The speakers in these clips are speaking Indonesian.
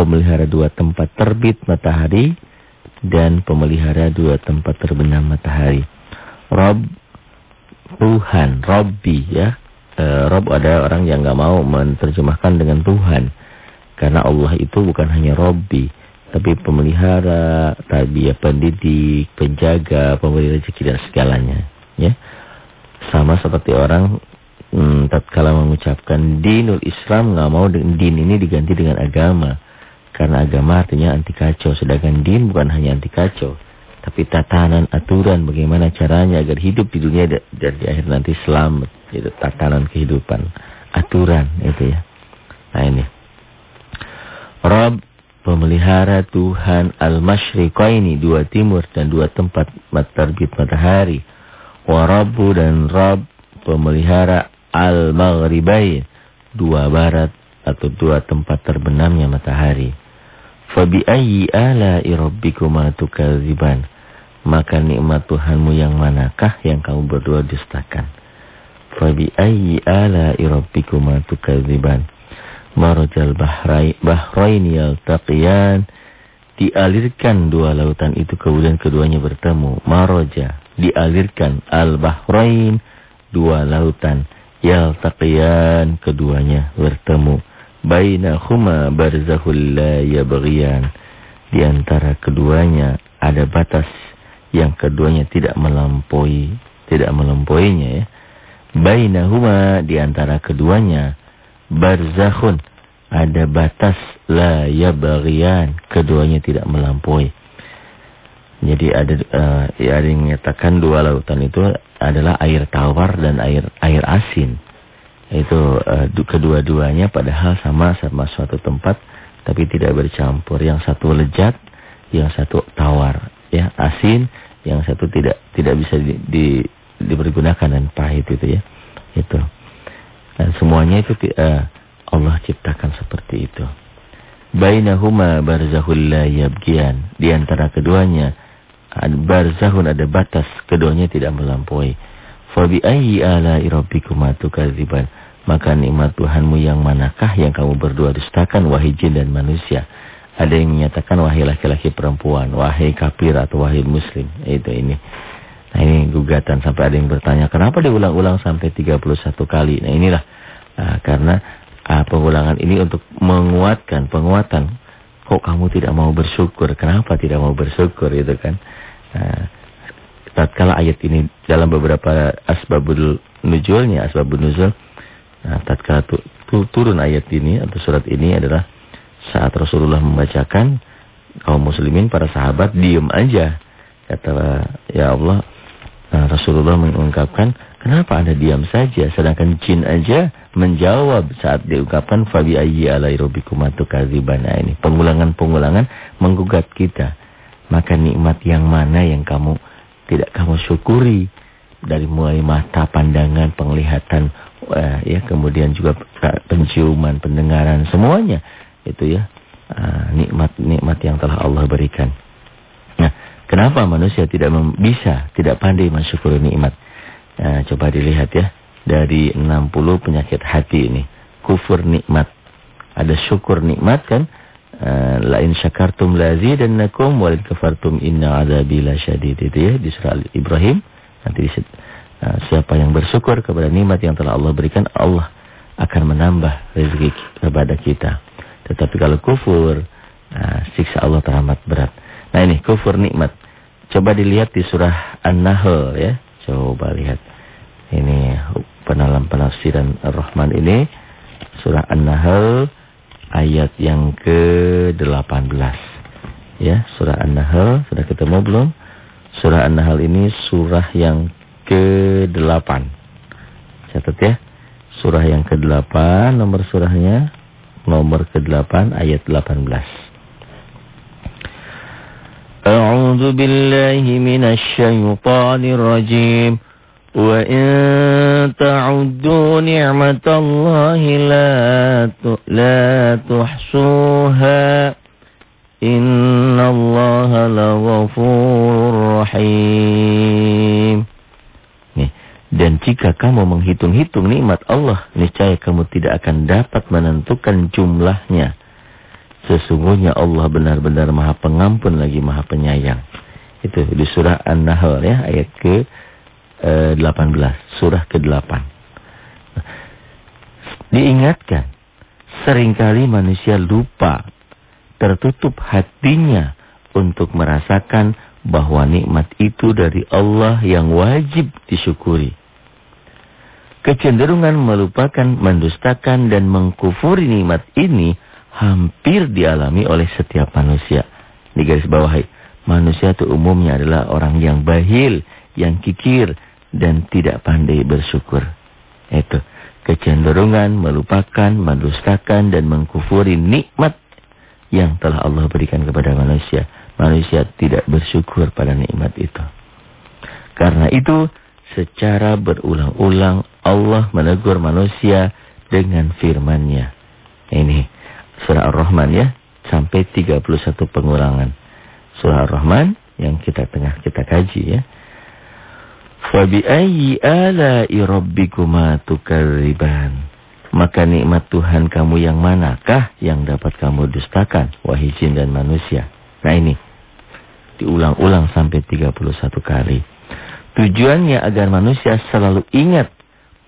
pemelihara dua tempat terbit matahari dan pemelihara dua tempat terbenam matahari. Rob Tuhan, Robbi ya. E, Rob ada orang yang nggak mau menerjemahkan dengan Tuhan. Karena Allah itu bukan hanya Robbi, tapi pemelihara, tarbiyah pendidik, penjaga, pemberi rezeki dan segalanya, ya. Sama seperti orang hmm, tatkala mengucapkan dinul Islam nggak mau din ini diganti dengan agama. Karena agama artinya anti kacau, sedangkan din bukan hanya anti kacau, tapi tatanan, aturan bagaimana caranya agar hidup di dunia dan di akhir nanti selamat, itu tatanan kehidupan, aturan itu ya. Nah ini. Rob pemelihara Tuhan al-masyriqaini dua timur dan dua tempat terbit matahari. Warabu dan Rab pemelihara al-maghribain dua barat atau dua tempat terbenamnya matahari. Fabi ayyi ala'i rabbikuma tukadziban? Maka nikmat Tuhanmu yang manakah yang kamu berdua dustakan? Fabi ayyi ala'i rabbikuma tukadziban? marajal bahrai bahrain yaltaqiyan dialirkan dua lautan itu kemudian keduanya bertemu maraja dialirkan al bahrain dua lautan yaltaqiyan keduanya bertemu bainahuma barzahul la yabghiyan. Di antara keduanya ada batas yang keduanya tidak melampaui tidak melampauinya ya. Bainahuma di antara keduanya barzakhun ada batas la yabghiyan keduanya tidak melampaui. Jadi ada uh, ya ada yang menyatakan dua lautan itu adalah air tawar dan air air asin itu uh, kedua-duanya padahal sama sama suatu tempat tapi tidak bercampur yang satu lezat yang satu tawar ya asin yang satu tidak tidak bisa di, di dipergunakan dan pahit itu ya itu dan semuanya itu uh, Allah ciptakan seperti itu. Bainahuma barzahul la yabgian. Di antara keduanya barzahun ada batas, keduanya tidak melampaui. Fa bi ayyi ala'i rabbikuma tukadziban? Maka nikmat Tuhanmu yang manakah yang kamu berdua dustakan wahai jin dan manusia? Ada yang menyatakan wahai laki-laki perempuan, wahai kafir atau wahai muslim. Itu ini. Nah ini gugatan sampai ada yang bertanya, kenapa diulang-ulang sampai 31 kali? Nah inilah Nah, karena uh, pengulangan ini untuk menguatkan, penguatan. Kok kamu tidak mau bersyukur? Kenapa tidak mau bersyukur itu kan? Nah, tatkala ayat ini dalam beberapa asbabul nuzulnya, asbabun nuzul, nah, tatkala tu, tu, turun ayat ini atau surat ini adalah saat Rasulullah membacakan kaum muslimin para sahabat diam aja. Kata ya Allah, nah, Rasulullah mengungkapkan Kenapa Anda diam saja sedangkan jin aja menjawab saat diungkapkan fabi ayyi alai rabbikuma tukadzibana ini. Pengulangan-pengulangan menggugat kita. Maka nikmat yang mana yang kamu tidak kamu syukuri dari mulai mata, pandangan, penglihatan uh, ya kemudian juga penciuman, pendengaran semuanya itu ya nikmat-nikmat uh, yang telah Allah berikan. Nah, kenapa manusia tidak bisa, tidak pandai mensyukuri nikmat? Nah, coba dilihat ya. Dari 60 penyakit hati ini. Kufur nikmat. Ada syukur nikmat kan. Uh, Lain syakartum lazidannakum walin kafartum inna adzabi lasyadid. Itu ya di surah Ibrahim. Nanti uh, siapa yang bersyukur kepada nikmat yang telah Allah berikan. Allah akan menambah rezeki kepada kita. Tetapi kalau kufur. Uh, siksa Allah teramat berat. Nah ini kufur nikmat. Coba dilihat di surah An-Nahl ya. Coba lihat. Ini penalam penafsiran Ar-Rahman ini surah An-Nahl ayat yang ke-18. Ya, surah An-Nahl sudah ketemu belum? Surah An-Nahl ini surah yang ke-8. Catat ya. Surah yang ke-8, nomor surahnya nomor ke-8 ayat 18. A'udzu billahi minasy syaithanir rajim. Wa in ta'uddu ni'matallahi la tu, la tuhsuha. Inna allaha la laghafurur rahim. Dan jika kamu menghitung-hitung nikmat Allah, niscaya kamu tidak akan dapat menentukan jumlahnya. Sesungguhnya Allah benar-benar maha pengampun lagi maha penyayang. Itu di surah An-Nahl ya ayat ke eh, 18. Surah ke-8. Diingatkan. Seringkali manusia lupa. Tertutup hatinya untuk merasakan bahwa nikmat itu dari Allah yang wajib disyukuri. Kecenderungan melupakan, mendustakan, dan mengkufuri nikmat ini hampir dialami oleh setiap manusia. Di garis bawah, manusia itu umumnya adalah orang yang bahil, yang kikir, dan tidak pandai bersyukur. Itu kecenderungan melupakan, mendustakan, dan mengkufuri nikmat yang telah Allah berikan kepada manusia. Manusia tidak bersyukur pada nikmat itu. Karena itu, secara berulang-ulang Allah menegur manusia dengan firman-Nya. Ini surah Ar-Rahman ya, sampai 31 pengulangan. Surah Ar-Rahman yang kita tengah kita kaji ya. Fa bi ayyi ala'i rabbikuma tukadziban? Maka nikmat Tuhan kamu yang manakah yang dapat kamu dustakan wahai jin dan manusia? Nah ini diulang-ulang sampai 31 kali. Tujuannya agar manusia selalu ingat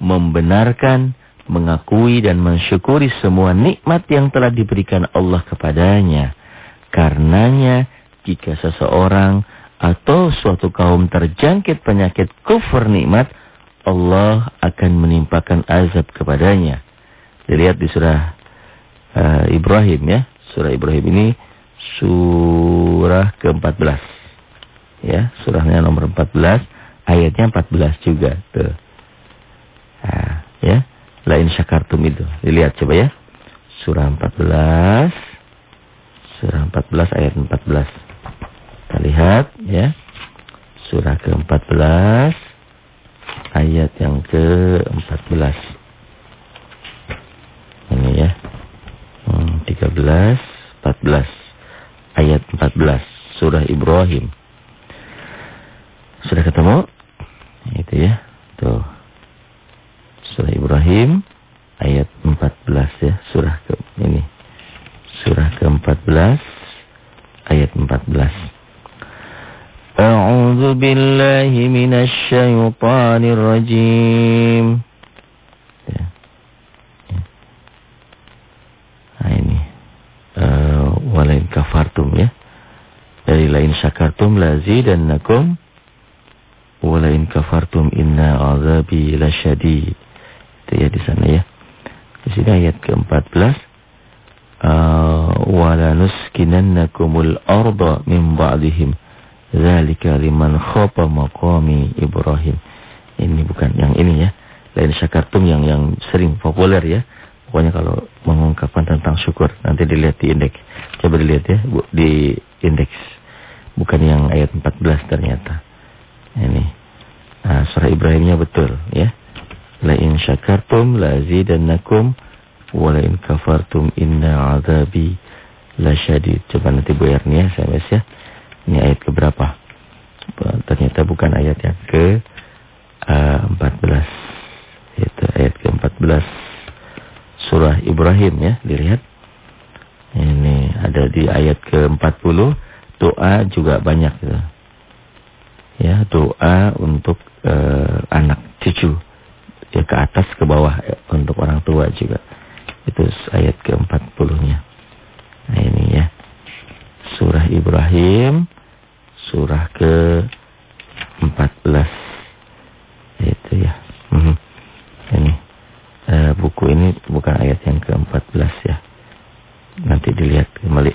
membenarkan, mengakui dan mensyukuri semua nikmat yang telah diberikan Allah kepadanya. Karenanya jika seseorang atau suatu kaum terjangkit penyakit kufur nikmat, Allah akan menimpakan azab kepadanya. Dilihat di surah uh, Ibrahim ya. Surah Ibrahim ini surah ke-14. Ya, surahnya nomor 14, ayatnya 14 juga tuh. Nah, ya. Lain syakartum itu. Dilihat coba ya. Surah 14. Surah 14 ayat 14. Kita lihat ya. Surah ke-14 ayat yang ke-14. Ini ya. Hmm, 13, 14 ayat 14 surah Ibrahim. Sudah ketemu? Itu ya. Tuh. Surah Ibrahim ayat 14 ya, surah ke ini. Surah ke-14 ayat 14. A'udzu billahi minasy syaithanir rajim. Ya. ya. Nah ini walain kafartum ya. Dari lain syakartum lazidannakum walain kafartum inna azabi lasyadid. Itu ya di sana ya. Di sini ayat ke-14 Uh, wala nuskinannakumul arda min ba'dihim zalika liman khapa maqami Ibrahim ini bukan yang ini ya lain syakartum yang yang sering populer ya Pokoknya kalau mengungkapkan tentang syukur nanti dilihat di indeks. Coba dilihat ya Bu, di indeks. Bukan yang ayat 14 ternyata. Ini. Nah, surah Ibrahimnya betul ya. La in syakartum la zidannakum wa la in kafartum inna azabi lasyadid. Coba nanti Bu Erni ya SMS ya. Ini ayat ke berapa? Ternyata bukan ayat yang ke uh, 14. Itu ayat ke 14 surah Ibrahim ya, dilihat. Ini ada di ayat ke-40, doa juga banyak gitu. Ya, doa untuk uh, anak cucu. Ya ke atas ke bawah ya, untuk orang tua juga. Itu ayat ke-40-nya. Nah, ini ya. Surah Ibrahim surah ke-14. Itu ya. Hmm. Ini e, buku ini bukan ayat yang ke-14 ya. Nanti dilihat kembali.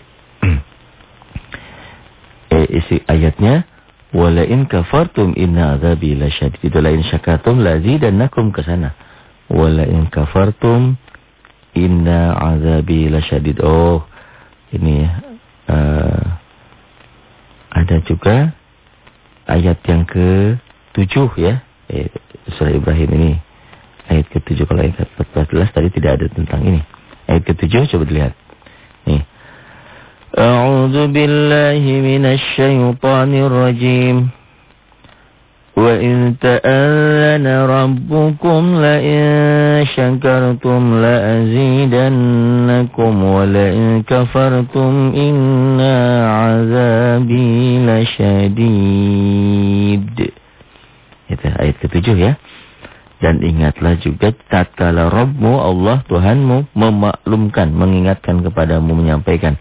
e, isi ayatnya wala in kafartum inna adzabi lasyadid. Itu lain syakatum lazidannakum ke sana. Wala in kafartum inna azabi lasyadid. Oh, ini ya. Uh, ada juga ayat yang ke-7 ya. Eh, surah Ibrahim ini Ayat ke-7 kalau ayat ke-14 tadi tidak ada tentang ini. Ayat ke-7 coba dilihat. Nih. A'udzu billahi minasy syaithanir rajim. وإن تأذن ربكم لئن شكرتم لأزيدنكم ولئن كفرتم إن عذابي لشديد Itu ayat ketujuh ya. Dan ingatlah juga tatkala Rabbmu Allah Tuhanmu memaklumkan, mengingatkan kepadamu, menyampaikan.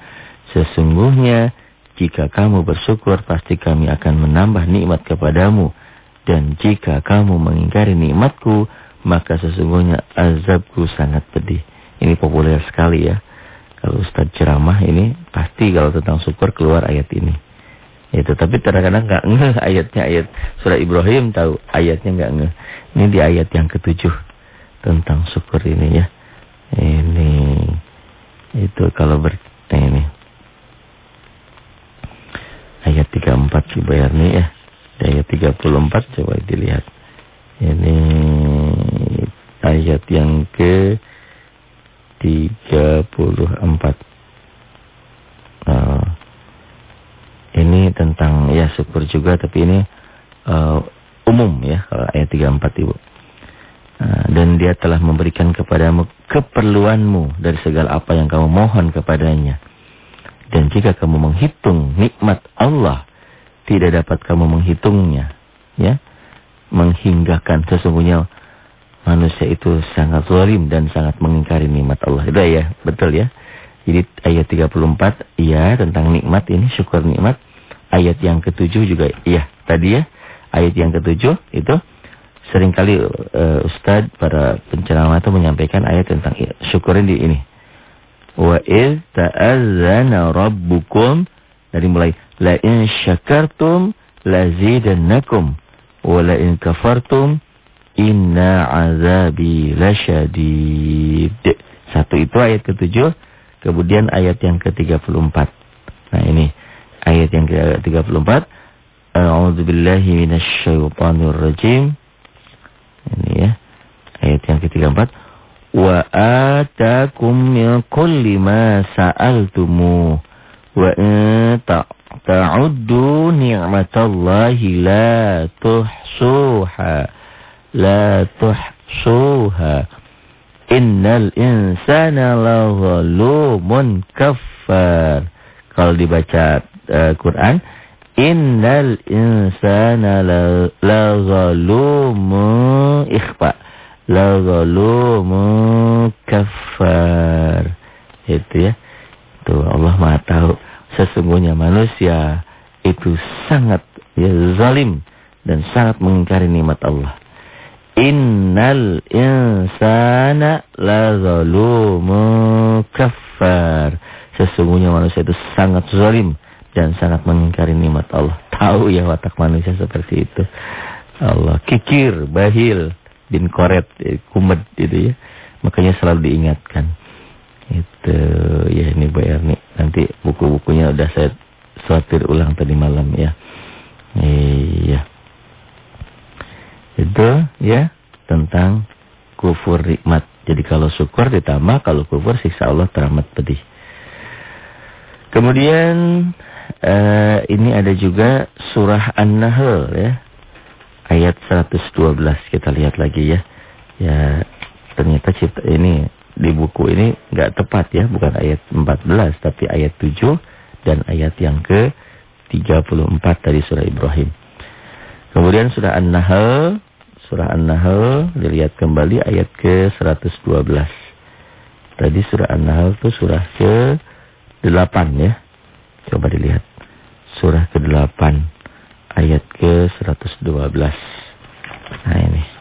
Sesungguhnya jika kamu bersyukur pasti kami akan menambah nikmat kepadamu. Dan jika kamu mengingkari nikmatku, maka sesungguhnya azabku sangat pedih. Ini populer sekali ya. Kalau Ustaz ceramah ini, pasti kalau tentang syukur keluar ayat ini. Itu, tapi kadang-kadang nggak ngeh ayatnya ayat surah Ibrahim tahu ayatnya nggak ngeh. Ini di ayat yang ketujuh tentang syukur ini ya. Ini itu kalau ber ini ayat 34 dibayar nih ya. Ayat 34 coba dilihat. Ini ayat yang ke 34. Uh, ini tentang ya syukur juga tapi ini uh, umum ya kalau ayat 34 Ibu. Uh, dan dia telah memberikan kepadamu keperluanmu dari segala apa yang kamu mohon kepadanya. Dan jika kamu menghitung nikmat Allah tidak dapat kamu menghitungnya. Ya, Menghinggakan sesungguhnya manusia itu sangat zalim dan sangat mengingkari nikmat Allah. Itu ya, betul ya. Jadi ayat 34, iya tentang nikmat ini, syukur nikmat. Ayat yang ketujuh juga, iya tadi ya. Ayat yang ketujuh itu sering kali uh, Ustadz para penceramah itu menyampaikan ayat tentang syukurin di ini. Wa iz ta'azzana rabbukum dari mulai La in syakartum lazidannakum wa la in kafartum inna azabi lasyadid. Satu itu ayat ketujuh, kemudian ayat yang ke-34. Nah ini ayat yang ke-34. A'udzu billahi minasyaitonir rajim. Ini ya. Ayat yang ke-34. Wa atakum min kulli ma sa'altumu wa in ta'uddu ni'matallahi la tuhsuha. La tuhsuha. Innal insana lazalumun kaffar. Kalau dibaca uh, Quran innal insana lazalumun ikhfa lazalumun kaffar. Itu ya. Tuh Allah Maha tahu Sesungguhnya manusia itu sangat ya, zalim dan sangat mengingkari nikmat Allah. Innal insana la zalumun kafar. Sesungguhnya manusia itu sangat zalim dan sangat mengingkari nikmat Allah. Tahu ya watak manusia seperti itu. Allah kikir, bahil, bin koret, eh, kumet itu ya. Makanya selalu diingatkan. Itu ya ini Bu Erni. Nanti buku-bukunya udah saya sortir ulang tadi malam ya. Iya. Itu ya tentang kufur nikmat. Jadi kalau syukur ditambah, kalau kufur siksa Allah teramat pedih. Kemudian uh, ini ada juga surah An-Nahl ya. Ayat 112 kita lihat lagi ya. Ya ternyata cipta ini di buku ini nggak tepat ya, bukan ayat 14 tapi ayat 7 dan ayat yang ke 34 dari surah Ibrahim. Kemudian surah An-Nahl, surah An-Nahl dilihat kembali ayat ke 112. Tadi surah An-Nahl itu surah ke 8 ya. Coba dilihat. Surah ke-8 ayat ke 112. Nah ini.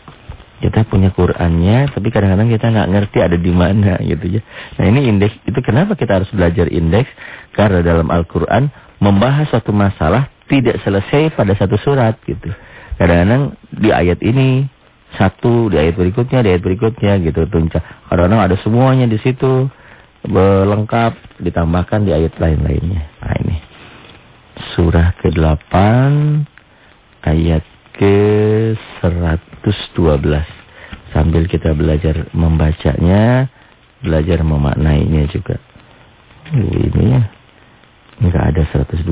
Kita punya Qur'annya, tapi kadang-kadang kita nggak ngerti ada di mana gitu ya. Nah ini indeks, itu kenapa kita harus belajar indeks? Karena dalam Al-Quran membahas suatu masalah tidak selesai pada satu surat gitu. Kadang-kadang di ayat ini satu, di ayat berikutnya, di ayat berikutnya gitu. Kadang-kadang ada semuanya di situ lengkap ditambahkan di ayat lain-lainnya. Nah ini surah ke-8 ayat ke-112. Sambil kita belajar membacanya, belajar memaknainya juga. Ini ya, enggak ada 112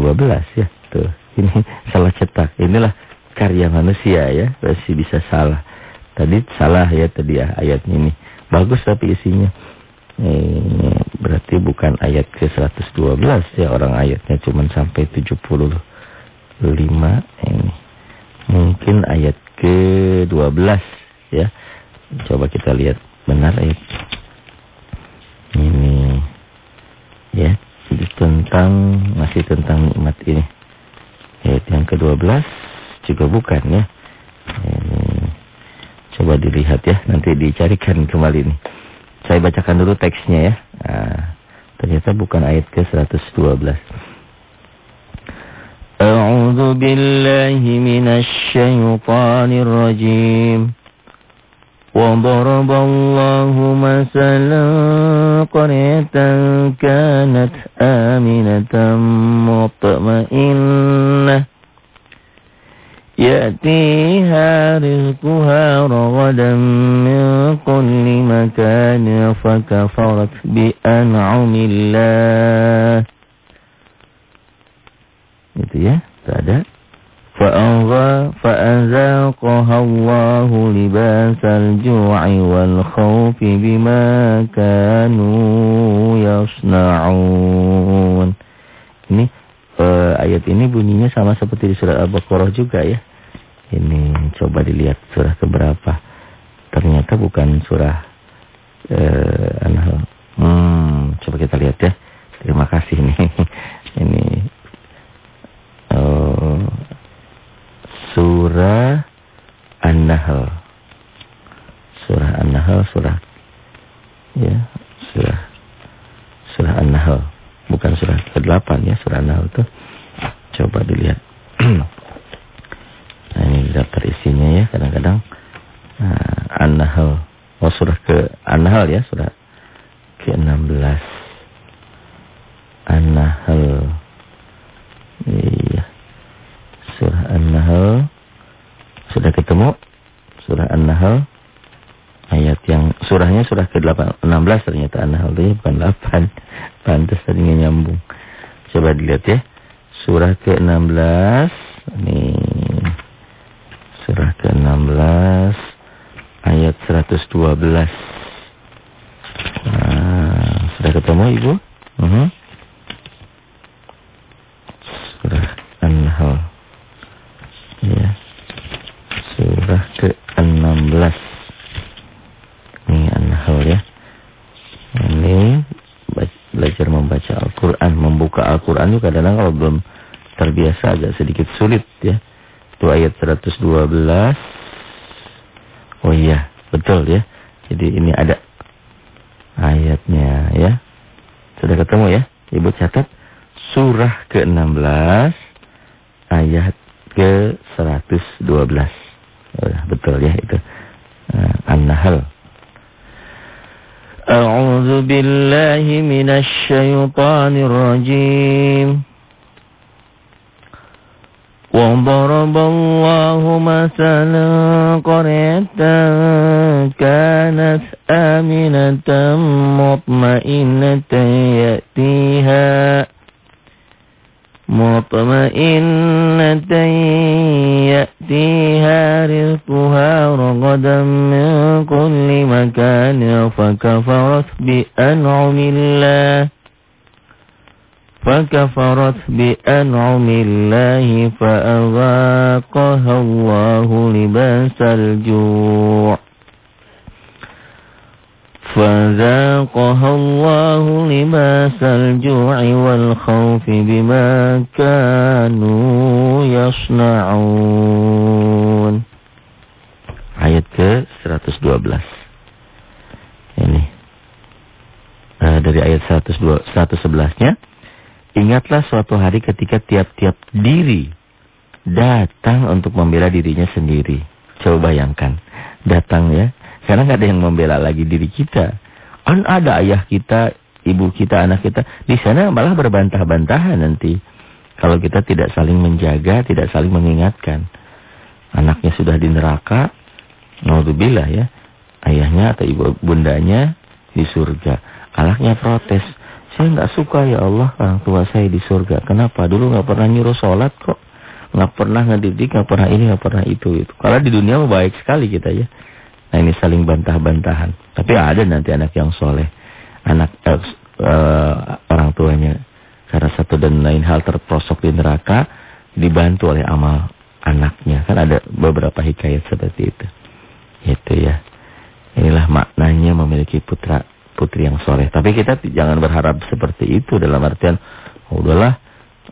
ya. Tuh, ini salah cetak. Inilah karya manusia ya. Masih bisa salah. Tadi salah ya tadi ya ayatnya ini. Bagus tapi isinya. Eh, berarti bukan ayat ke 112 ya orang ayatnya cuma sampai 75 ini. Mungkin ayat ke 12 ya. Coba kita lihat benar ayat. Ini ya, jadi tentang masih tentang nikmat ini. Ayat yang ke-12 juga bukan ya. Ini coba dilihat ya, nanti dicarikan kembali nih. Saya bacakan dulu teksnya ya. Nah, ternyata bukan ayat ke-112. A'udzu billahi minasy syaithanir rajim. وضرب الله مثلا قرية كانت آمنة مطمئنة يأتيها رزقها رغدا من كل مكان فكفرت بأنعم الله itu ya tak ada فأذاقها الله لباس الجوع والخوف بما كانوا يصنعون ini uh, ayat ini bunyinya sama seperti di surat Al-Baqarah juga ya. Ini coba dilihat surah keberapa. Ternyata bukan surah uh, An-Nahl. Hmm, coba kita lihat ya. Terima kasih nih. ini uh, surah An-Nahl. Surah An-Nahl surah ya, surah surah An-Nahl bukan surah ke-8 ya, surah An-Nahl itu. Coba dilihat. nah, ini daftar isinya ya, kadang-kadang nah, An-Nahl. Oh, surah ke An-Nahl ya, surah ke-16. An-Nahl. Iya. Surah An-Nahl. Sudah ketemu? Surah An-Nahl ayat yang surahnya surah ke-16 ternyata An-Nahl itu bukan 8. Pantas tadinya nyambung. Coba dilihat ya. Surah ke-16 ini surah ke-16 ayat 112. Nah, sudah ketemu Ibu? Uh -huh. Surah An-Nahl. Ya. Surah ke-16 ini An-Nahl ya. Ini belajar membaca Al-Quran. Juga kadang-kadang kalau belum terbiasa agak sedikit sulit ya. Itu ayat 112. Oh iya, betul ya. Jadi ini ada ayatnya ya. Sudah ketemu ya? Ibu catat. Surah ke-16 ayat ke-112. Oh, betul ya itu. Uh, An-Nahl. أعوذ بالله من الشيطان الرجيم. وضرب الله مثلا قرية كانت آمنة مطمئنة يأتيها. مطمئنة يأتيها رزقها رغدا من كل مكان فكفرت بأنعم الله فكفرت بأنعم الله فأذاقها الله لباس الجوع فذاقها الله لباس الجوع والخوف بما كانوا يصنعون Ayat ke 112 Ini uh, Dari ayat 111 nya Ingatlah suatu hari ketika tiap-tiap diri Datang untuk membela dirinya sendiri Coba bayangkan Datang ya karena nggak ada yang membela lagi diri kita. Kan ada ayah kita, ibu kita, anak kita. Di sana malah berbantah-bantahan nanti. Kalau kita tidak saling menjaga, tidak saling mengingatkan. Anaknya sudah di neraka, naudzubillah ya. Ayahnya atau ibu bundanya di surga. Anaknya protes. Saya nggak suka ya Allah orang tua saya di surga. Kenapa? Dulu nggak pernah nyuruh sholat kok. nggak pernah ngedidik, nggak pernah ini, nggak pernah itu. itu. Kalau di dunia baik sekali kita ya. Nah ini saling bantah-bantahan. Tapi ada nanti anak yang soleh. Anak eh, uh, orang tuanya. Karena satu dan lain hal terprosok di neraka. Dibantu oleh amal anaknya. Kan ada beberapa hikayat seperti itu. Itu ya. Inilah maknanya memiliki putra putri yang soleh. Tapi kita jangan berharap seperti itu dalam artian. Oh, udahlah.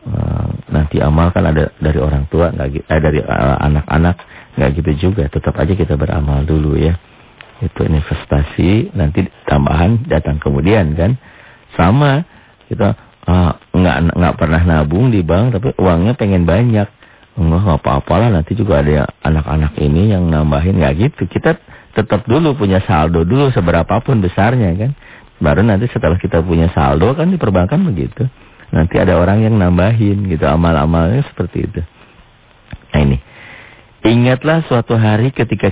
Uh, nanti amal kan ada dari orang tua, nggak eh, dari eh, anak-anak, uh, nggak gitu juga. Tetap aja kita beramal dulu ya. Itu investasi, nanti tambahan datang kemudian kan. Sama kita uh, nggak nggak pernah nabung di bank, tapi uangnya pengen banyak. Enggak apa-apalah nanti juga ada anak-anak ini yang nambahin nggak gitu. Kita tetap dulu punya saldo dulu seberapapun besarnya kan. Baru nanti setelah kita punya saldo kan di perbankan begitu. Nanti ada orang yang nambahin gitu amal-amalnya seperti itu. Nah ini. Ingatlah suatu hari ketika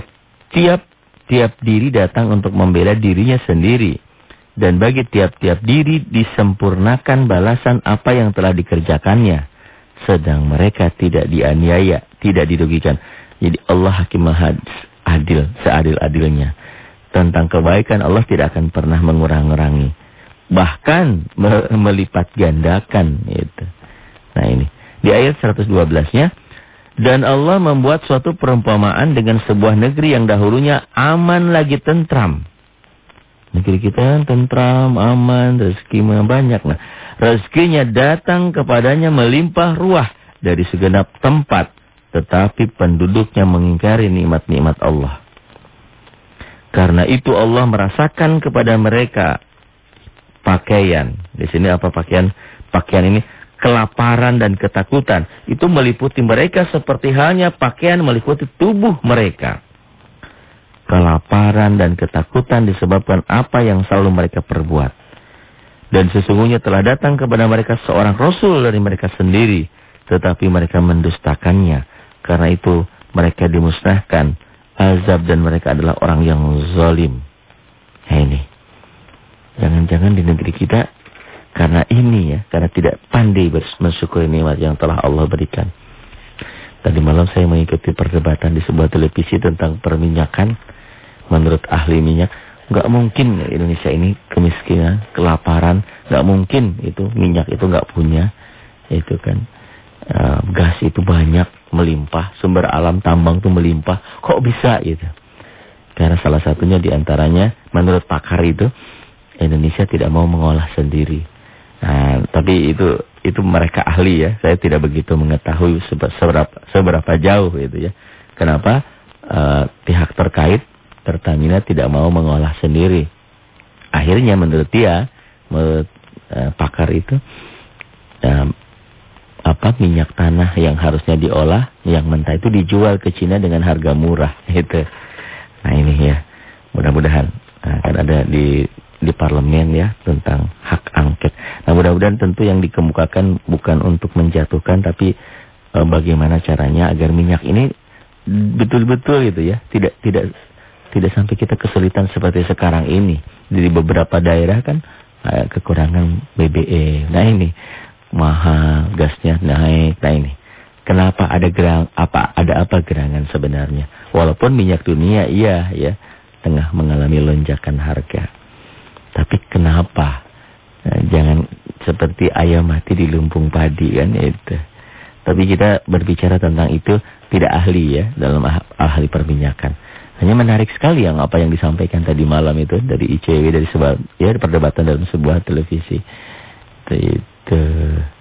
tiap tiap diri datang untuk membela dirinya sendiri. Dan bagi tiap-tiap diri disempurnakan balasan apa yang telah dikerjakannya. Sedang mereka tidak dianiaya, tidak dirugikan. Jadi Allah hakim adil, seadil-adilnya. Tentang kebaikan Allah tidak akan pernah mengurang-urangi. Bahkan melipat gandakan. Gitu. Nah ini. Di ayat 112-nya. Dan Allah membuat suatu perumpamaan dengan sebuah negeri yang dahulunya aman lagi tentram. Negeri kita kan tentram, aman, rezeki banyak. Nah, rezekinya datang kepadanya melimpah ruah dari segenap tempat. Tetapi penduduknya mengingkari nikmat-nikmat Allah. Karena itu Allah merasakan kepada mereka pakaian. Di sini apa pakaian? Pakaian ini kelaparan dan ketakutan. Itu meliputi mereka seperti halnya pakaian meliputi tubuh mereka. Kelaparan dan ketakutan disebabkan apa yang selalu mereka perbuat. Dan sesungguhnya telah datang kepada mereka seorang rasul dari mereka sendiri. Tetapi mereka mendustakannya. Karena itu mereka dimusnahkan. Azab dan mereka adalah orang yang zalim. Nah ini. Jangan-jangan di negeri kita karena ini ya, karena tidak pandai bersyukur nikmat yang telah Allah berikan. Tadi malam saya mengikuti perdebatan di sebuah televisi tentang perminyakan. Menurut ahli minyak, nggak mungkin Indonesia ini kemiskinan, kelaparan, nggak mungkin itu minyak itu nggak punya, itu kan uh, gas itu banyak melimpah, sumber alam tambang itu melimpah, kok bisa itu? Karena salah satunya di antaranya menurut pakar itu Indonesia tidak mau mengolah sendiri. Nah, tapi itu itu mereka ahli ya. Saya tidak begitu mengetahui seberapa seberapa jauh itu ya. Kenapa uh, pihak terkait Pertamina tidak mau mengolah sendiri? Akhirnya menurut dia, menurut uh, pakar itu uh, apa minyak tanah yang harusnya diolah, yang mentah itu dijual ke Cina dengan harga murah itu. Nah ini ya, mudah-mudahan nah, kan ada di di parlemen ya tentang hak angket. Nah mudah-mudahan tentu yang dikemukakan bukan untuk menjatuhkan tapi e, bagaimana caranya agar minyak ini betul-betul gitu ya tidak tidak tidak sampai kita kesulitan seperti sekarang ini di beberapa daerah kan e, kekurangan BBE. Nah ini mahal gasnya naik. Nah ini kenapa ada gerang apa ada apa gerangan sebenarnya? Walaupun minyak dunia iya ya tengah mengalami lonjakan harga. Tapi kenapa? Nah, jangan seperti ayam mati di lumpung padi kan itu. Tapi kita berbicara tentang itu tidak ahli ya dalam ah, ahli perminyakan. Hanya menarik sekali yang apa yang disampaikan tadi malam itu dari ICW dari sebuah ya perdebatan dalam sebuah televisi. Itu.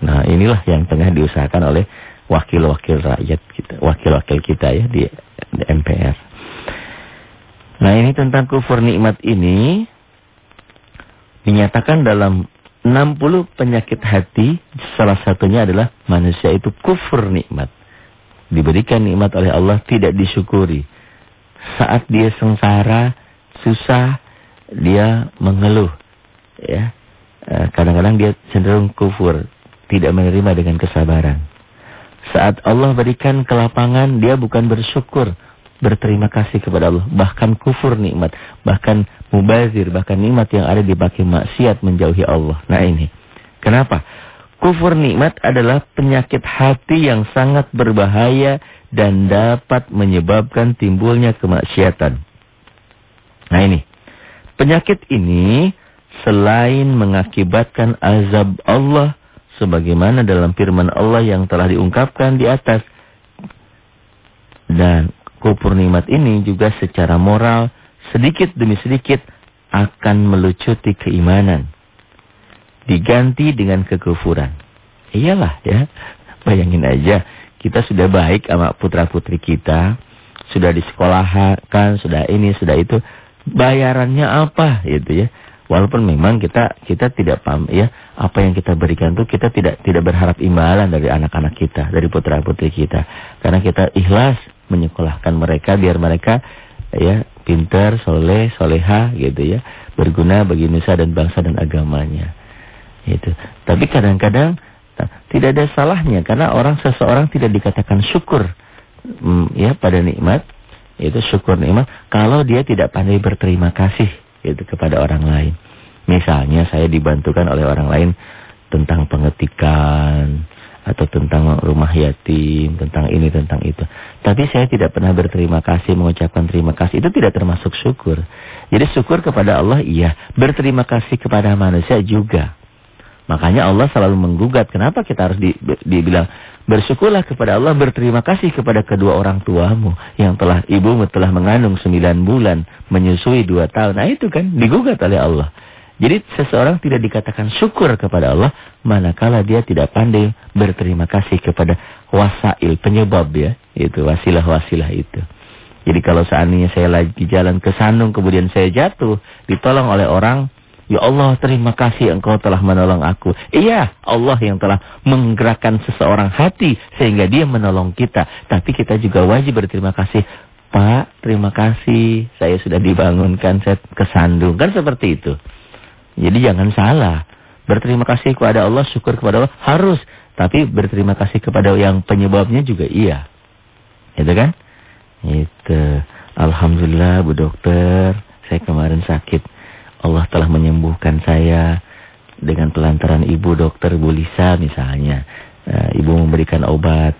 Nah, inilah yang tengah diusahakan oleh wakil-wakil rakyat kita, wakil-wakil kita ya di, di MPR. Nah, ini tentang kufur nikmat ini dinyatakan dalam 60 penyakit hati, salah satunya adalah manusia itu kufur nikmat. Diberikan nikmat oleh Allah tidak disyukuri. Saat dia sengsara, susah, dia mengeluh. Ya, eh, Kadang-kadang dia cenderung kufur, tidak menerima dengan kesabaran. Saat Allah berikan kelapangan, dia bukan bersyukur, berterima kasih kepada Allah. Bahkan kufur nikmat. Bahkan mubazir. Bahkan nikmat yang ada di baki maksiat menjauhi Allah. Nah ini. Kenapa? Kufur nikmat adalah penyakit hati yang sangat berbahaya dan dapat menyebabkan timbulnya kemaksiatan. Nah ini, penyakit ini selain mengakibatkan azab Allah sebagaimana dalam firman Allah yang telah diungkapkan di atas dan kufur nikmat ini juga secara moral sedikit demi sedikit akan melucuti keimanan diganti dengan kekufuran. Iyalah ya. Bayangin aja, kita sudah baik sama putra-putri kita, sudah disekolahkan, sudah ini, sudah itu. Bayarannya apa gitu ya. Walaupun memang kita kita tidak paham ya, apa yang kita berikan tuh kita tidak tidak berharap imbalan dari anak-anak kita, dari putra-putri kita. Karena kita ikhlas menyekolahkan mereka biar mereka ya pintar, soleh, soleha gitu ya, berguna bagi nusa dan bangsa dan agamanya. Itu. Tapi kadang-kadang tidak ada salahnya karena orang seseorang tidak dikatakan syukur mm, ya pada nikmat itu syukur nikmat kalau dia tidak pandai berterima kasih itu kepada orang lain. Misalnya saya dibantukan oleh orang lain tentang pengetikan atau tentang rumah yatim, tentang ini, tentang itu. Tapi saya tidak pernah berterima kasih, mengucapkan terima kasih. Itu tidak termasuk syukur. Jadi syukur kepada Allah iya, berterima kasih kepada manusia juga. Makanya Allah selalu menggugat. Kenapa kita harus di, dibilang bersyukurlah kepada Allah, berterima kasih kepada kedua orang tuamu yang telah ibumu telah mengandung sembilan bulan, menyusui dua tahun. Nah itu kan digugat oleh Allah. Jadi seseorang tidak dikatakan syukur kepada Allah manakala dia tidak pandai berterima kasih kepada wasail penyebab ya, itu wasilah-wasilah itu. Jadi kalau seandainya saya lagi jalan ke sandung kemudian saya jatuh, ditolong oleh orang Ya Allah terima kasih engkau telah menolong aku. Iya Allah yang telah menggerakkan seseorang hati sehingga dia menolong kita. Tapi kita juga wajib berterima kasih. Pak terima kasih saya sudah dibangunkan saya kesandung. Kan seperti itu. Jadi jangan salah. Berterima kasih kepada Allah syukur kepada Allah harus. Tapi berterima kasih kepada yang penyebabnya juga iya. Itu kan? Itu. Alhamdulillah Bu Dokter. Saya kemarin sakit Allah telah menyembuhkan saya dengan pelantaran ibu dokter Bu Lisa misalnya. Uh, ibu memberikan obat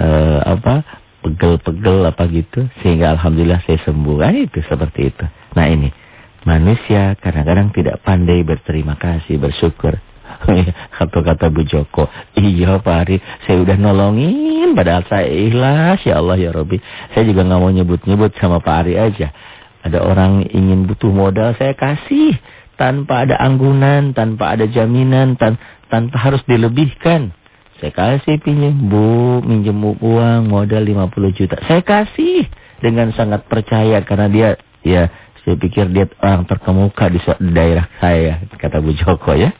uh, apa pegel-pegel apa gitu sehingga alhamdulillah saya sembuh. Nah, itu seperti itu. Nah ini manusia kadang-kadang tidak pandai berterima kasih, bersyukur. Atau kata Bu Joko, iya Pak Ari, saya udah nolongin padahal saya ikhlas ya Allah ya Robi. Saya juga nggak mau nyebut-nyebut sama Pak Ari aja. Ada orang ingin butuh modal, saya kasih. Tanpa ada anggunan, tanpa ada jaminan, tan tanpa harus dilebihkan. Saya kasih pinjam, bu, minjem uang, modal 50 juta. Saya kasih dengan sangat percaya karena dia, ya saya pikir dia orang terkemuka di daerah saya, kata Bu Joko ya.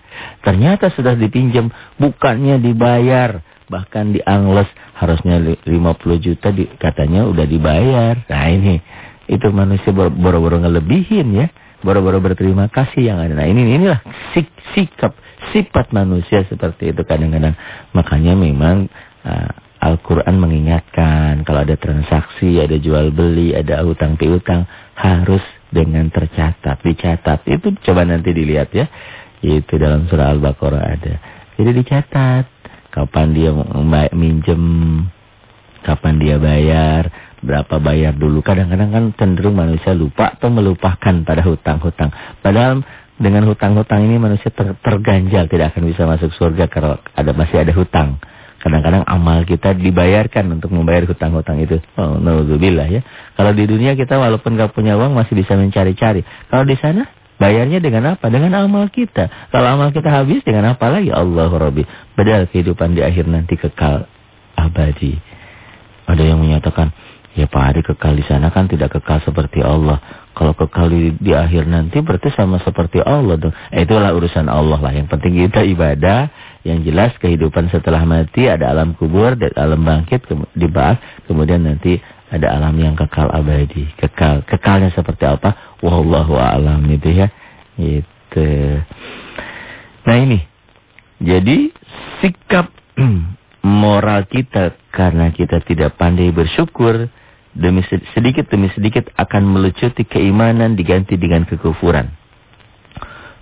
Ternyata sudah dipinjam, bukannya dibayar. Bahkan di Angles harusnya 50 juta di, katanya udah dibayar. Nah ini itu manusia boro-boro ngelebihin ya. Boro-boro berterima kasih yang ada. Nah ini inilah sik, sikap, sifat manusia seperti itu kadang-kadang. Makanya memang uh, Al-Quran mengingatkan kalau ada transaksi, ada jual beli, ada utang piutang harus dengan tercatat, dicatat. Itu coba nanti dilihat ya. Itu dalam surah Al-Baqarah ada. Jadi dicatat kapan dia minjem, kapan dia bayar, berapa bayar dulu. Kadang-kadang kan cenderung manusia lupa atau melupakan pada hutang-hutang. Padahal dengan hutang-hutang ini manusia ter terganjal tidak akan bisa masuk surga kalau ada masih ada hutang. Kadang-kadang amal kita dibayarkan untuk membayar hutang-hutang itu. Oh, naudzubillah ya. Kalau di dunia kita walaupun gak punya uang masih bisa mencari-cari. Kalau di sana bayarnya dengan apa? Dengan amal kita. Kalau amal kita habis dengan apa lagi? Allah Rabbi. Padahal kehidupan di akhir nanti kekal abadi. Ada yang menyatakan, Ya Pak Ari kekal di sana kan tidak kekal seperti Allah. Kalau kekal di, di akhir nanti berarti sama seperti Allah dong. Eh, itulah urusan Allah lah. Yang penting kita ibadah. Yang jelas kehidupan setelah mati ada alam kubur, ada alam bangkit, dibahas. Kemudian nanti ada alam yang kekal abadi. Kekal. Kekalnya seperti apa? Wallahu a'lam itu ya. Itu. Nah ini. Jadi sikap moral kita karena kita tidak pandai bersyukur demi sedikit demi sedikit akan melucuti keimanan diganti dengan kekufuran.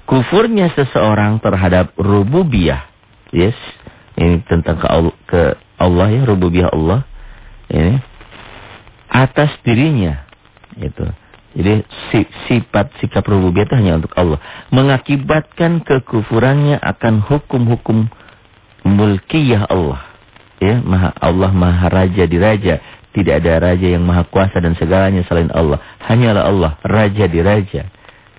Kufurnya seseorang terhadap rububiyah, yes, ini tentang ke Allah, ke Allah ya rububiyah Allah ini atas dirinya itu. Jadi sifat sikap rububiyah itu hanya untuk Allah. Mengakibatkan kekufurannya akan hukum-hukum mulkiyah Allah. Ya, maha Allah maha raja di raja. Tidak ada raja yang maha kuasa dan segalanya selain Allah. Hanyalah Allah, raja di raja.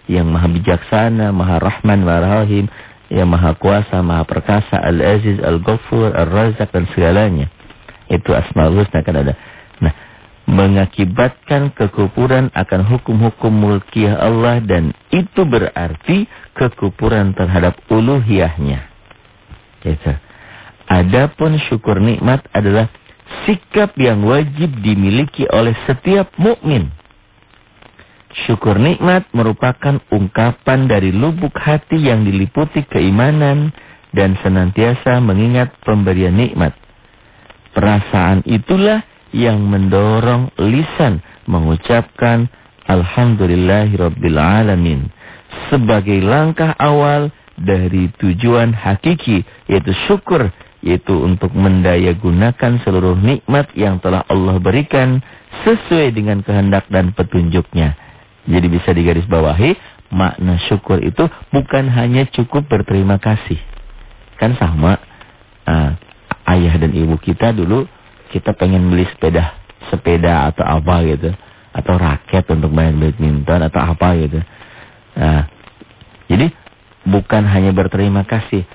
Yang maha bijaksana, maha rahman, maha rahim. Yang maha kuasa, maha perkasa, al-aziz, al-ghafur, al-razak dan segalanya. Itu asma'ul husna kan ada. Nah, mengakibatkan kekufuran akan hukum-hukum mulkiyah Allah dan itu berarti kekufuran terhadap uluhiyahnya. Gitu. Adapun syukur nikmat adalah sikap yang wajib dimiliki oleh setiap mukmin. Syukur nikmat merupakan ungkapan dari lubuk hati yang diliputi keimanan dan senantiasa mengingat pemberian nikmat. Perasaan itulah yang mendorong lisan mengucapkan Alhamdulillahirabbil alamin sebagai langkah awal dari tujuan hakiki yaitu syukur yaitu untuk mendaya gunakan seluruh nikmat yang telah Allah berikan sesuai dengan kehendak dan petunjuknya. Jadi bisa digarisbawahi makna syukur itu bukan hanya cukup berterima kasih. Kan sama uh, ayah dan ibu kita dulu kita pengen beli sepeda sepeda atau apa gitu atau raket untuk main badminton atau apa gitu. Nah, jadi bukan hanya berterima kasih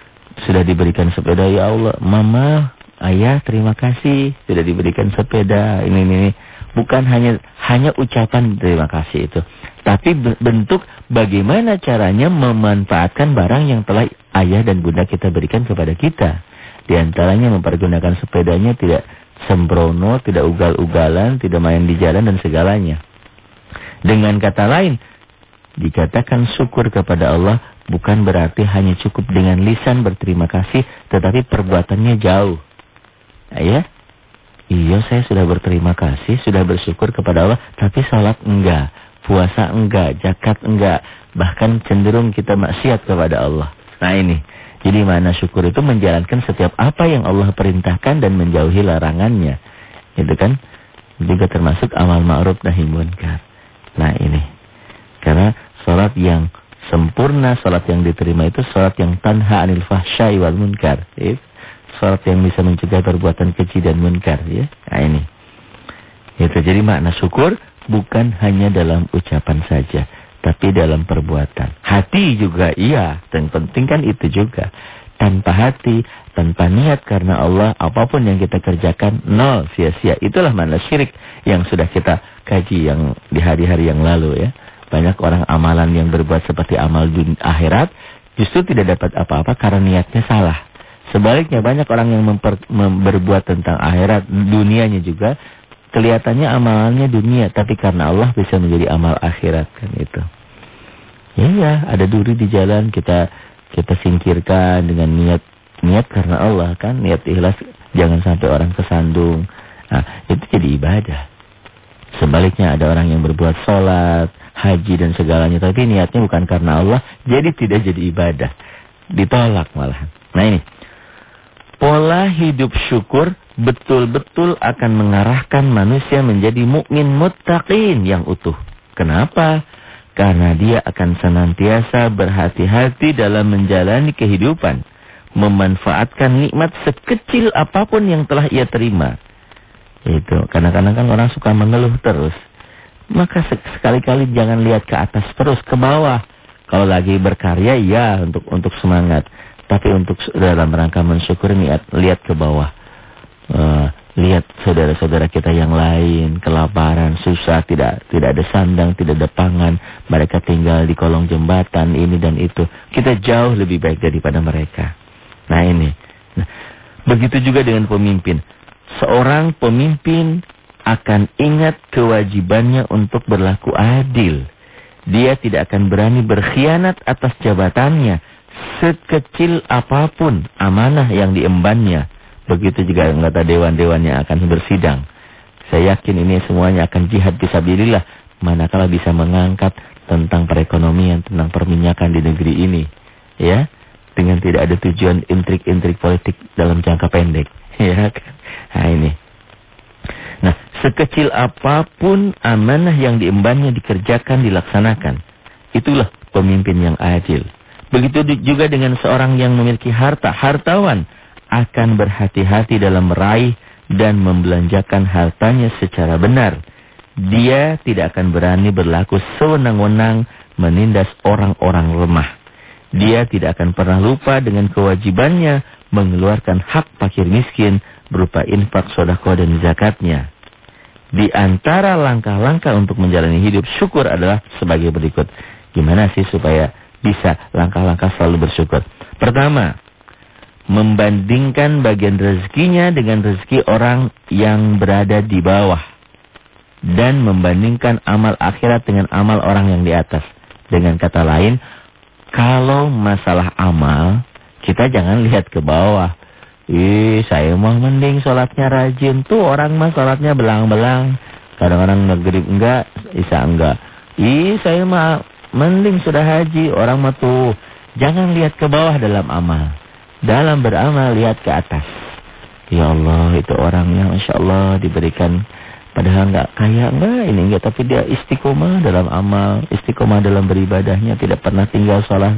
sudah diberikan sepeda ya Allah, mama, ayah terima kasih sudah diberikan sepeda ini ini. ini. Bukan hanya hanya ucapan terima kasih itu, tapi bentuk bagaimana caranya memanfaatkan barang yang telah ayah dan bunda kita berikan kepada kita. Di antaranya mempergunakan sepedanya tidak sembrono, tidak ugal-ugalan, tidak main di jalan dan segalanya. Dengan kata lain, dikatakan syukur kepada Allah bukan berarti hanya cukup dengan lisan berterima kasih, tetapi perbuatannya jauh. Nah, ya? Iya, saya sudah berterima kasih, sudah bersyukur kepada Allah, tapi salat enggak, puasa enggak, zakat enggak, bahkan cenderung kita maksiat kepada Allah. Nah ini, jadi mana syukur itu menjalankan setiap apa yang Allah perintahkan dan menjauhi larangannya. Itu kan juga termasuk amal ma'ruf nahi munkar. Nah ini. Karena sholat yang sempurna, sholat yang diterima itu sholat yang tanha anil fahsyai wal munkar. Itu. Sholat yang bisa mencegah perbuatan keji dan munkar. Ya. Nah ini. Itu jadi makna syukur bukan hanya dalam ucapan saja tapi dalam perbuatan. Hati juga iya, dan penting kan itu juga. Tanpa hati, tanpa niat karena Allah, apa pun yang kita kerjakan, nol, sia-sia. Itulah mana syirik yang sudah kita kaji yang di hari-hari yang lalu ya. Banyak orang amalan yang berbuat seperti amal dunia, akhirat, justru tidak dapat apa-apa karena niatnya salah. Sebaliknya banyak orang yang memper, mem, berbuat tentang akhirat, dunianya juga, kelihatannya amalannya dunia, tapi karena Allah bisa menjadi amal akhirat kan itu. Iya, ada duri di jalan kita kita singkirkan dengan niat niat karena Allah kan, niat ikhlas jangan sampai orang kesandung. Nah, itu jadi ibadah. Sebaliknya ada orang yang berbuat sholat, haji dan segalanya, tapi niatnya bukan karena Allah, jadi tidak jadi ibadah. Ditolak malah. Nah ini, pola hidup syukur betul-betul akan mengarahkan manusia menjadi mukmin muttaqin yang utuh. Kenapa? Karena dia akan senantiasa berhati-hati dalam menjalani kehidupan. Memanfaatkan nikmat sekecil apa pun yang telah ia terima. Itu. Kadang-kadang kan orang suka mengeluh terus. Maka sekali-kali jangan lihat ke atas terus, ke bawah. Kalau lagi berkarya, ya untuk untuk semangat. Tapi untuk dalam rangka mensyukuri niat, lihat ke bawah. Uh, Lihat saudara-saudara kita yang lain kelaparan, susah, tidak tidak ada sandang, tidak ada pangan. Mereka tinggal di kolong jembatan ini dan itu. Kita jauh lebih baik daripada mereka. Nah ini. Nah, begitu juga dengan pemimpin. Seorang pemimpin akan ingat kewajibannya untuk berlaku adil. Dia tidak akan berani berkhianat atas jabatannya. Sekecil apa pun amanah yang diembannya. Begitu juga anggota dewan-dewan yang akan bersidang. Saya yakin ini semuanya akan jihad fisabilillah manakala bisa mengangkat tentang perekonomian, tentang perminyakan di negeri ini. Ya. dengan tidak ada tujuan intrik-intrik politik dalam jangka pendek. Ya kan? Nah ini. Nah, sekecil apa pun amanah yang diembannya dikerjakan, dilaksanakan. Itulah pemimpin yang adil. Begitu juga dengan seorang yang memiliki harta, hartawan akan berhati-hati dalam meraih dan membelanjakan hartanya secara benar. Dia tidak akan berani berlaku sewenang-wenang menindas orang-orang lemah. Dia tidak akan pernah lupa dengan kewajibannya mengeluarkan hak fakir miskin berupa infak, sodako dan zakatnya. Di antara langkah-langkah untuk menjalani hidup syukur adalah sebagai berikut. Gimana sih supaya bisa langkah-langkah selalu bersyukur? Pertama, membandingkan bagian rezekinya dengan rezeki orang yang berada di bawah. Dan membandingkan amal akhirat dengan amal orang yang di atas. Dengan kata lain, kalau masalah amal, kita jangan lihat ke bawah. Ih, saya mau mending sholatnya rajin. Tuh orang mah sholatnya belang-belang. Kadang-kadang negeri enggak, isa enggak. Ih, saya mah mending sudah haji. Orang mah tuh, jangan lihat ke bawah dalam amal. Dalam beramal, lihat ke atas. Ya Allah, itu orang yang Masya Allah diberikan Padahal enggak kaya, enggak ini enggak. Tapi dia istiqomah dalam amal, istiqomah dalam beribadahnya. Tidak pernah tinggal sholat,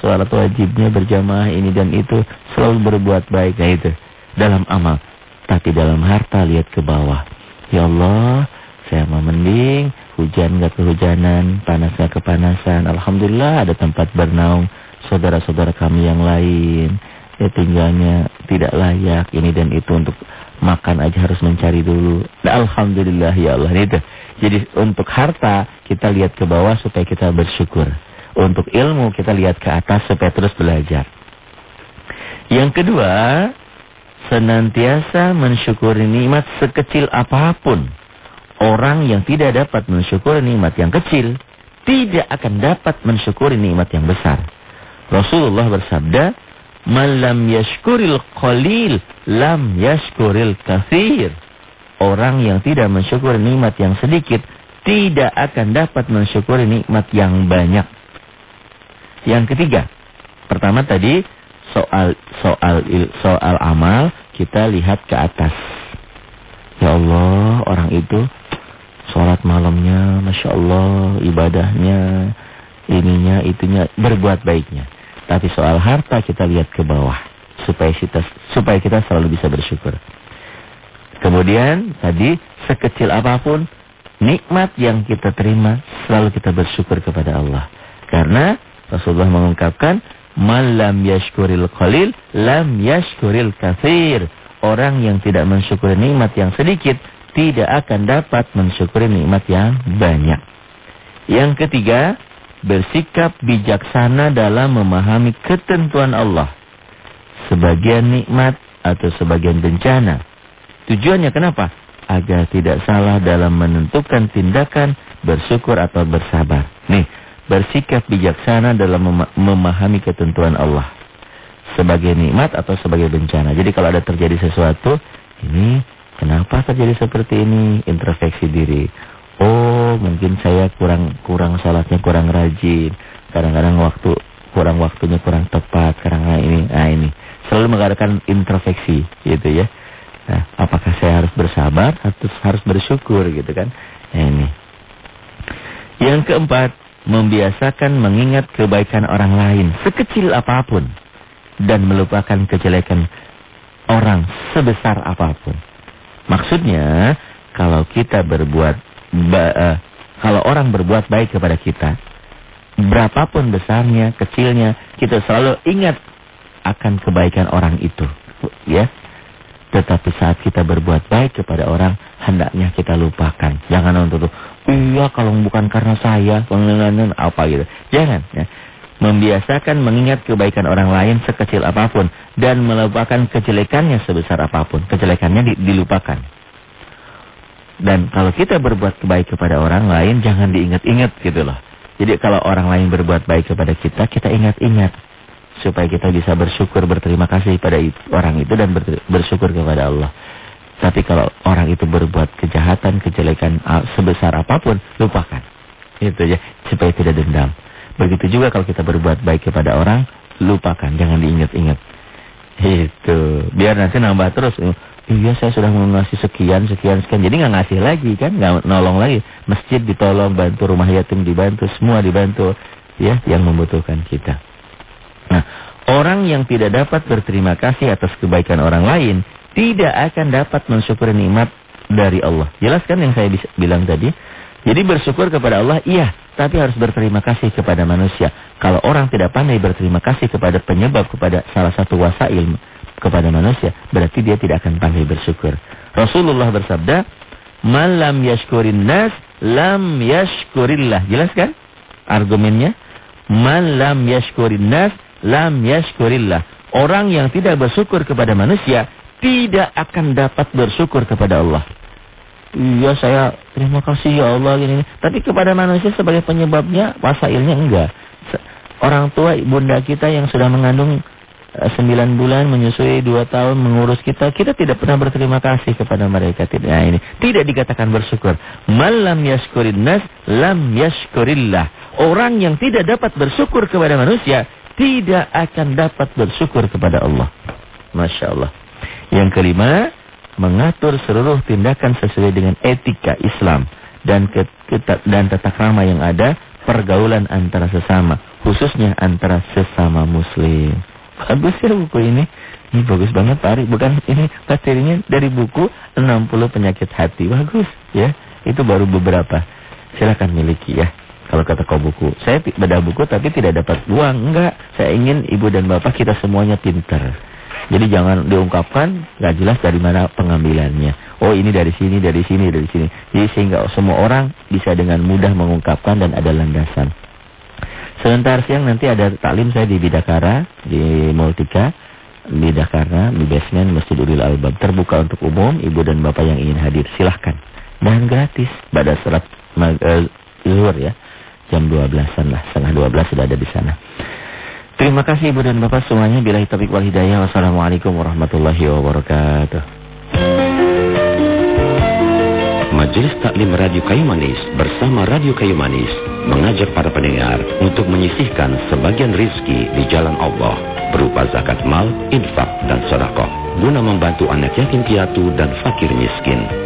sholat wajibnya berjamaah ini dan itu. Selalu berbuat baik, nah itu. Dalam amal. Tapi dalam harta lihat ke bawah. Ya Allah, saya mau mending. Hujan enggak kehujanan, panas enggak kepanasan. Alhamdulillah ada tempat bernaung. Saudara-saudara kami yang lain. Ya tinggalnya tidak layak ini dan itu untuk Makan aja harus mencari dulu. Nah, Alhamdulillah ya Allah. Itu. Jadi untuk harta kita lihat ke bawah supaya kita bersyukur. Untuk ilmu kita lihat ke atas supaya terus belajar. Yang kedua, senantiasa mensyukuri nikmat sekecil apa pun. Orang yang tidak dapat mensyukuri nikmat yang kecil, tidak akan dapat mensyukuri nikmat yang besar. Rasulullah bersabda, Man lam yashkuril qalil lam yashkuril kathir. Orang yang tidak mensyukuri nikmat yang sedikit tidak akan dapat mensyukuri nikmat yang banyak. Yang ketiga, pertama tadi soal soal soal amal kita lihat ke atas. Ya Allah, orang itu sholat malamnya, masya Allah, ibadahnya, ininya, itunya, berbuat baiknya. Tapi soal harta kita lihat ke bawah supaya kita supaya kita selalu bisa bersyukur. Kemudian tadi sekecil apa pun nikmat yang kita terima selalu kita bersyukur kepada Allah. Karena Rasulullah mengungkapkan malam yashkuril qalil lam yashkuril katsir. Orang yang tidak mensyukuri nikmat yang sedikit tidak akan dapat mensyukuri nikmat yang banyak. Yang ketiga, bersikap bijaksana dalam memahami ketentuan Allah. Sebagian nikmat atau sebagian bencana. Tujuannya kenapa? Agar tidak salah dalam menentukan tindakan bersyukur atau bersabar. Nih, bersikap bijaksana dalam mem memahami ketentuan Allah. Sebagai nikmat atau sebagai bencana. Jadi kalau ada terjadi sesuatu, ini kenapa terjadi seperti ini? Introspeksi diri. Oh, mungkin saya kurang kurang salatnya kurang rajin. Kadang-kadang waktu kurang waktunya kurang tepat karena ini. Nah, ini selalu mengadakan introspeksi gitu ya. Nah, apakah saya harus bersabar atau harus bersyukur gitu kan? Nah, ini. Yang keempat, membiasakan mengingat kebaikan orang lain sekecil apa pun dan melupakan kejelekan orang sebesar apa pun. Maksudnya, kalau kita berbuat ba, uh, kalau orang berbuat baik kepada kita, berapapun besarnya, kecilnya, kita selalu ingat akan kebaikan orang itu, ya. Tetapi saat kita berbuat baik kepada orang, hendaknya kita lupakan. Jangan untuk iya kalau bukan karena saya, apa gitu. Jangan, ya. Membiasakan mengingat kebaikan orang lain sekecil apa pun dan melupakan kejelekannya sebesar apa pun. Kejelekannya dilupakan. Dan kalau kita berbuat baik kepada orang lain, jangan diingat-ingat gitu loh. Jadi kalau orang lain berbuat baik kepada kita, kita ingat-ingat. Supaya kita bisa bersyukur, berterima kasih pada orang itu dan bersyukur kepada Allah. Tapi kalau orang itu berbuat kejahatan, kejelekan sebesar apa pun, lupakan. Itu ya, supaya tidak dendam. Begitu juga kalau kita berbuat baik kepada orang, dilupakan, jangan diingat-ingat. Itu. Biar nanti nambah terus. Iya saya sudah ngasih sekian, sekian, sekian. Jadi nggak ngasih lagi kan, nggak nolong lagi. Masjid ditolong, bantu rumah yatim dibantu, semua dibantu. Ya, yang membutuhkan kita. Nah, orang yang tidak dapat berterima kasih atas kebaikan orang lain, tidak akan dapat mensyukuri nikmat dari Allah. Jelas kan yang saya bilang tadi? Jadi bersyukur kepada Allah, iya. Tapi harus berterima kasih kepada manusia. Kalau orang tidak pandai berterima kasih kepada penyebab, kepada salah satu wasail kepada manusia, berarti dia tidak akan pandai bersyukur. Rasulullah bersabda, "Malam yashkurin nas, lam yashkurillah." Jelas kan? Argumennya, "Malam yashkurin nas, lam yashkurillah." Orang yang tidak bersyukur kepada manusia tidak akan dapat bersyukur kepada Allah. Iya saya terima kasih ya Allah gini. Tapi kepada manusia sebagai penyebabnya wasailnya enggak. Orang tua bunda kita yang sudah mengandung Eh, sembilan bulan menyusui dua tahun mengurus kita, kita tidak pernah berterima kasih kepada mereka. Tidak, nah ini tidak dikatakan bersyukur. Malam yaskurin nas, lam yaskurillah. Orang yang tidak dapat bersyukur kepada manusia, tidak akan dapat bersyukur kepada Allah. Masya Allah. Yang kelima, mengatur seluruh tindakan sesuai dengan etika Islam dan dan tata krama yang ada pergaulan antara sesama, khususnya antara sesama muslim. Bagus ya buku ini. Ini bagus banget Pak Ari. Bukan ini materinya dari buku 60 penyakit hati. Bagus ya. Itu baru beberapa. Silakan miliki ya. Kalau kata kau buku. Saya beda buku tapi tidak dapat uang. Enggak. Saya ingin ibu dan bapak kita semuanya pintar. Jadi jangan diungkapkan nggak jelas dari mana pengambilannya. Oh ini dari sini, dari sini, dari sini. Jadi sehingga semua orang bisa dengan mudah mengungkapkan dan ada landasan. Sebentar siang nanti ada taklim saya di Bidakara, di Multika. Bidakara, di basement Masjid Uril Albab. Terbuka untuk umum, ibu dan bapak yang ingin hadir. Silahkan. Dan gratis. Pada serat uh, zuhur ya. Jam 12-an lah. Setengah 12 sudah ada di sana. Terima kasih ibu dan bapak semuanya. Bila taufiq wal hidayah. Wassalamualaikum warahmatullahi wabarakatuh. Majelis Taklim Radio Kayu Manis bersama Radio Kayu Manis mengajak para pendengar untuk menyisihkan sebagian rizki di jalan Allah berupa zakat mal, infak, dan sodakoh guna membantu anak yatim piatu dan fakir miskin.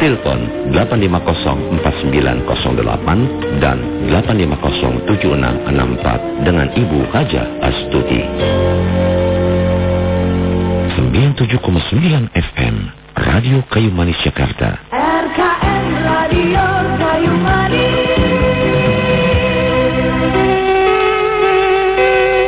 Telepon 8504908 dan 8507664 dengan Ibu Raja Astuti. 97,9 FM Radio Kayu Manis Jakarta. RKM Radio Kayu Manis.